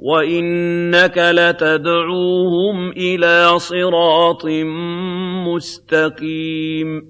وَإِنَّكَ لَتَدْعُوهُمْ إِلَىٰ صِرَاطٍ مُّسْتَقِيمٍ